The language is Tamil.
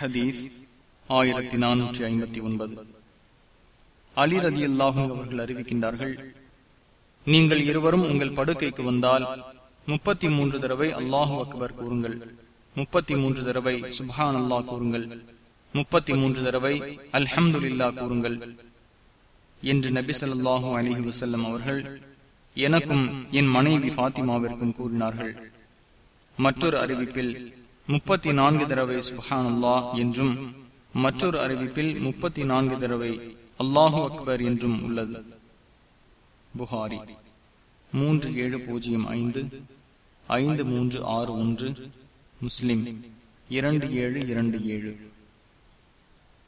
ஹதீஸ் ஆயிரத்தி நானூற்றி ஐம்பத்தி ஒன்பது. அலி ரதி அல்லாஹும் அவர்கள் அறிவிக்கின்றார்கள் நீங்கள் இருவரும் உங்கள் படுக்கைக்கு வந்தால் முப்பத்தி மூன்று தடவை அல்லாஹு அக்பர் கூறுங்கள். முப்பத்தி மூன்று தடவை சுபான் அல்லாஹ் கூறுங்கள். முப்பத்தி மூன்று தடவை அல்ஹம்துல்லா கூறுங்கள். என்று நபி சொல்லாஹு அலி வசல்லம் அவர்கள் எனக்கும் என் மனைவி பாத்திமாவிற்கும் கூறினார்கள். மற்றொரு அறிவிப்பில் முப்பத்தி நான்கு தடவை சுஹான் அல்லாஹ் என்றும் மற்றொரு அறிவிப்பில் முப்பத்தி நான்கு தடவை அல்லாஹு அக்பர் என்றும் உள்ளது. புகாரி. மூன்று ஏழு பூஜ்ஜியம் ஐந்து ஐந்து மூன்று ஆறு ஒன்று முஸ்லிம். இரண்டு ஏழு இரண்டு ஏழு.